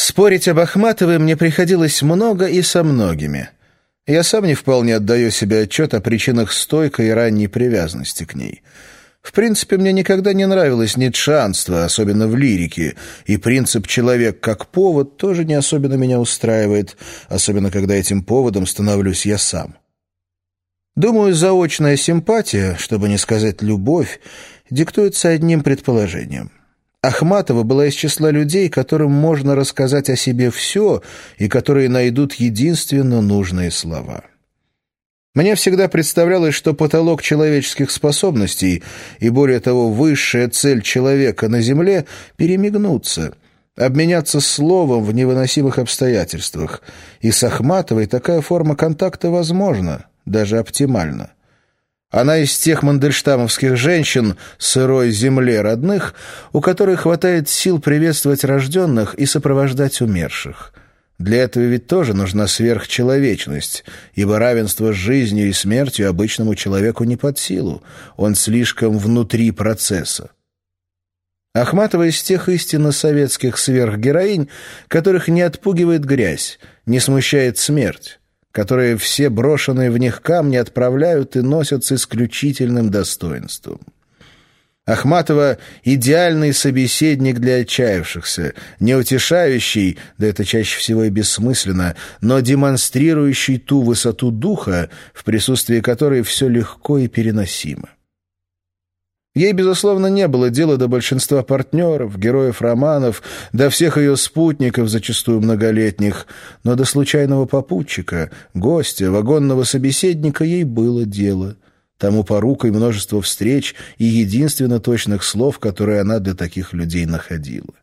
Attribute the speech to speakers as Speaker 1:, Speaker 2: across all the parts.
Speaker 1: Спорить об Ахматовой мне приходилось много и со многими. Я сам не вполне отдаю себе отчет о причинах стойкой и ранней привязанности к ней. В принципе, мне никогда не нравилось нитшанство, особенно в лирике, и принцип «человек как повод» тоже не особенно меня устраивает, особенно когда этим поводом становлюсь я сам. Думаю, заочная симпатия, чтобы не сказать любовь, диктуется одним предположением. Ахматова была из числа людей, которым можно рассказать о себе все и которые найдут единственно нужные слова. Мне всегда представлялось, что потолок человеческих способностей и, более того, высшая цель человека на Земле — перемигнуться, обменяться словом в невыносимых обстоятельствах. И с Ахматовой такая форма контакта возможна, даже оптимальна. Она из тех мандельштамовских женщин сырой земле родных, у которых хватает сил приветствовать рожденных и сопровождать умерших. Для этого ведь тоже нужна сверхчеловечность, ибо равенство с жизнью и смертью обычному человеку не под силу, он слишком внутри процесса. Ахматова из тех истинно советских сверхгероинь, которых не отпугивает грязь, не смущает смерть которые все брошенные в них камни отправляют и носят с исключительным достоинством. Ахматова — идеальный собеседник для отчаявшихся, не утешающий, да это чаще всего и бессмысленно, но демонстрирующий ту высоту духа, в присутствии которой все легко и переносимо. Ей, безусловно, не было дела до большинства партнеров, героев романов, до всех ее спутников, зачастую многолетних, но до случайного попутчика, гостя, вагонного собеседника ей было дело. Тому порукой множество встреч и единственно точных слов, которые она для таких людей находила.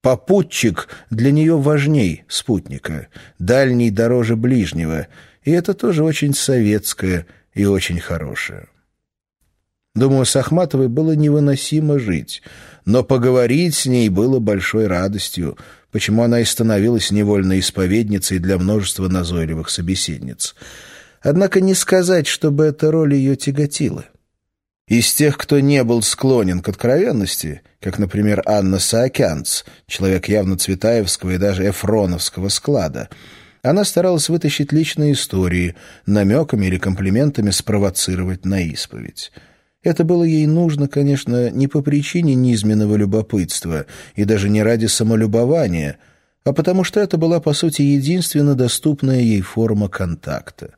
Speaker 1: Попутчик для нее важней спутника, дальний дороже ближнего, и это тоже очень советское и очень хорошее. Думаю, с Ахматовой было невыносимо жить, но поговорить с ней было большой радостью, почему она и становилась невольной исповедницей для множества назойливых собеседниц. Однако не сказать, чтобы эта роль ее тяготила. Из тех, кто не был склонен к откровенности, как, например, Анна Саакянц, человек явно цветаевского и даже эфроновского склада, она старалась вытащить личные истории, намеками или комплиментами спровоцировать на исповедь. Это было ей нужно, конечно, не по причине низменного любопытства и даже не ради самолюбования, а потому что это была, по сути, единственно доступная ей форма контакта.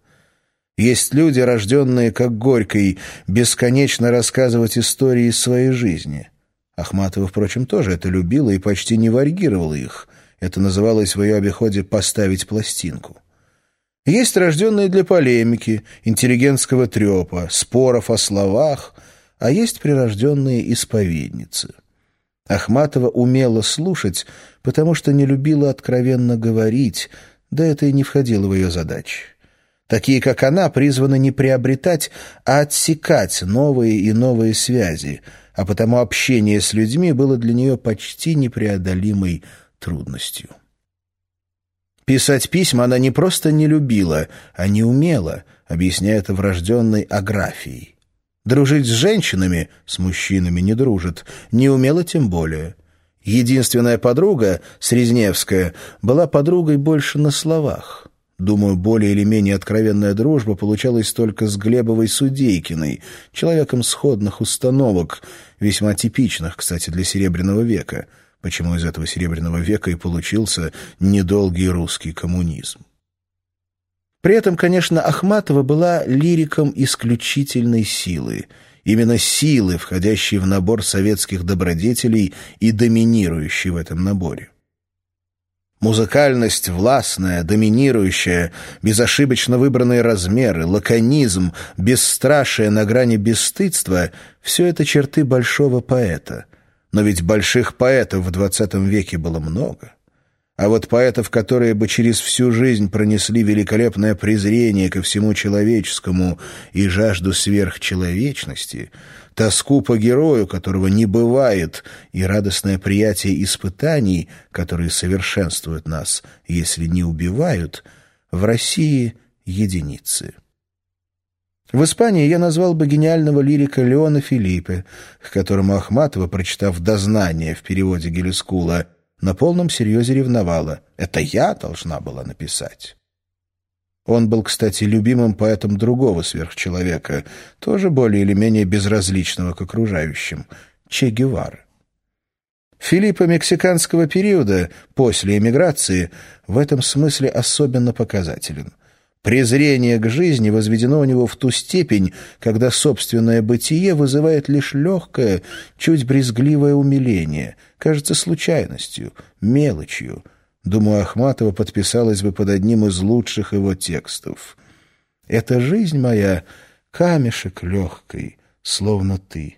Speaker 1: Есть люди, рожденные, как Горький, бесконечно рассказывать истории из своей жизни. Ахматова, впрочем, тоже это любила и почти не варьировала их. Это называлось в ее обиходе «поставить пластинку». Есть рожденные для полемики, интеллигентского трепа, споров о словах, а есть прирожденные исповедницы. Ахматова умела слушать, потому что не любила откровенно говорить, да это и не входило в ее задачи. Такие, как она, призваны не приобретать, а отсекать новые и новые связи, а потому общение с людьми было для нее почти непреодолимой трудностью. Писать письма она не просто не любила, а не умела, объясняя это врожденной аграфией. Дружить с женщинами, с мужчинами не дружит, не умела тем более. Единственная подруга, Срезневская, была подругой больше на словах. Думаю, более или менее откровенная дружба получалась только с Глебовой Судейкиной, человеком сходных установок, весьма типичных, кстати, для Серебряного века — почему из этого Серебряного века и получился недолгий русский коммунизм. При этом, конечно, Ахматова была лириком исключительной силы, именно силы, входящей в набор советских добродетелей и доминирующей в этом наборе. Музыкальность властная, доминирующая, безошибочно выбранные размеры, лаконизм, бесстрашие на грани бесстыдства — все это черты большого поэта — но ведь больших поэтов в XX веке было много. А вот поэтов, которые бы через всю жизнь пронесли великолепное презрение ко всему человеческому и жажду сверхчеловечности, тоску по герою, которого не бывает, и радостное приятие испытаний, которые совершенствуют нас, если не убивают, в России единицы. В Испании я назвал бы гениального лирика Леона Филиппе, к которому Ахматова, прочитав «Дознание» в переводе Гелескула, на полном серьезе ревновала. Это я должна была написать. Он был, кстати, любимым поэтом другого сверхчеловека, тоже более или менее безразличного к окружающим, Че Гевары. Филиппа мексиканского периода, после эмиграции, в этом смысле особенно показателен. Презрение к жизни возведено у него в ту степень, когда собственное бытие вызывает лишь легкое, чуть брезгливое умиление, кажется случайностью, мелочью. Думаю, Ахматова подписалась бы под одним из лучших его текстов. «Эта жизнь моя — камешек легкий, словно ты,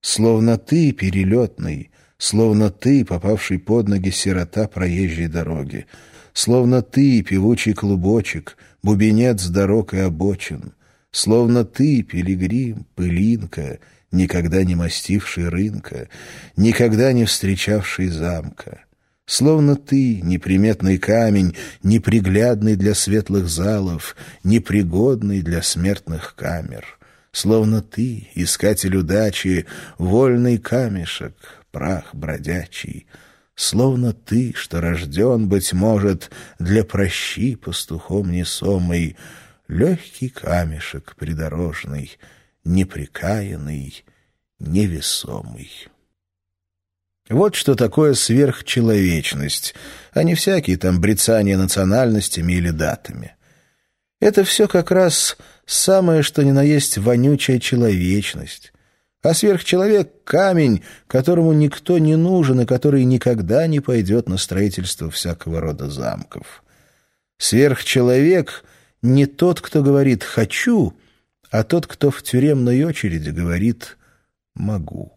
Speaker 1: словно ты перелетный, словно ты, попавший под ноги сирота проезжей дороги, словно ты, певучий клубочек, бубенец дорог и обочин, словно ты, пилигрим, пылинка, никогда не мастивший рынка, никогда не встречавший замка. Словно ты, неприметный камень, неприглядный для светлых залов, непригодный для смертных камер. Словно ты, искатель удачи, вольный камешек, прах бродячий, Словно ты, что рожден, быть может, Для прощи пастухом несомый, Легкий камешек придорожный, Неприкаянный, невесомый. Вот что такое сверхчеловечность, а не всякие там брецания национальностями или датами. Это все как раз самое, что ни на есть вонючая человечность, а сверхчеловек — камень, которому никто не нужен и который никогда не пойдет на строительство всякого рода замков. Сверхчеловек — не тот, кто говорит «хочу», а тот, кто в тюремной очереди говорит «могу».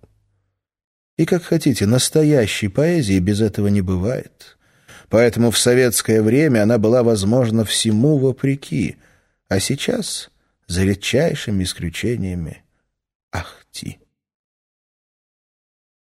Speaker 1: И, как хотите, настоящей поэзии без этого не бывает. Поэтому в советское время она была возможна всему вопреки, а сейчас, за редчайшими исключениями, Sí.